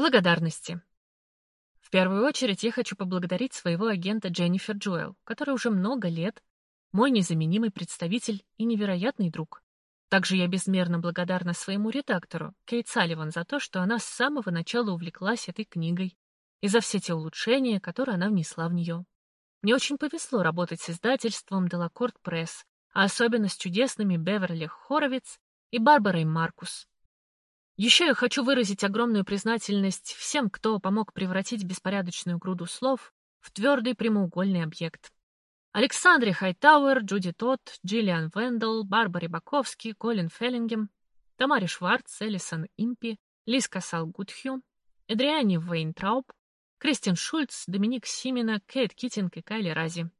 Благодарности. В первую очередь я хочу поблагодарить своего агента Дженнифер Джоэл, который уже много лет мой незаменимый представитель и невероятный друг. Также я безмерно благодарна своему редактору, Кейт Салливан, за то, что она с самого начала увлеклась этой книгой и за все те улучшения, которые она внесла в нее. Мне очень повезло работать с издательством Делакорт Пресс, а особенно с чудесными Беверли Хоровиц и Барбарой Маркус. Еще я хочу выразить огромную признательность всем, кто помог превратить беспорядочную груду слов в твердый прямоугольный объект. Александре Хайтауэр, Джуди Тот, Джиллиан Вендел, Барбаре Баковски, Колин Феллингем, Тамаре Шварц, Элисон Импи, Лиз Кассал Гудхью, Эдриане Вейнтрауб, Кристин Шульц, Доминик Симина, Кейт Китинг и Кайли Рази.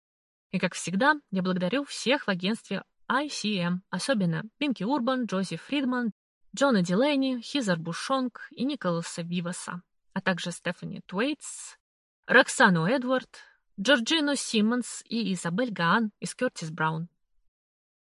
И, как всегда, я благодарю всех в агентстве ICM, особенно Пинки Урбан, Джози Фридман, Джона Дилейни, Хизар Бушонг и Николаса Виваса, а также Стефани Туэйтс, Роксану Эдвард, Джорджину Симмонс и Изабель Гаан из Кертис Браун.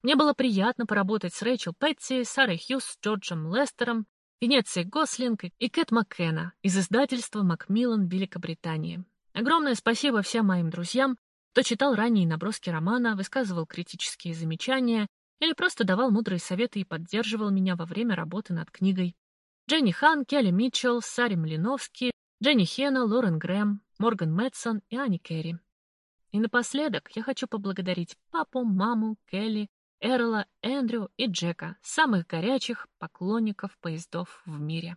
Мне было приятно поработать с Рэйчел Петти, Сарой Хьюз, Джорджем Лестером, Венецией Гослинг и Кэт Маккена из издательства Макмиллан Великобритании. Огромное спасибо всем моим друзьям, кто читал ранние наброски романа, высказывал критические замечания или просто давал мудрые советы и поддерживал меня во время работы над книгой. Дженни Хан, Келли Митчелл, Сари Малиновски, Дженни Хена, Лорен Грэм, Морган Мэтсон и Ани Керри. И напоследок я хочу поблагодарить папу, маму, Келли, Эрла, Эндрю и Джека, самых горячих поклонников поездов в мире.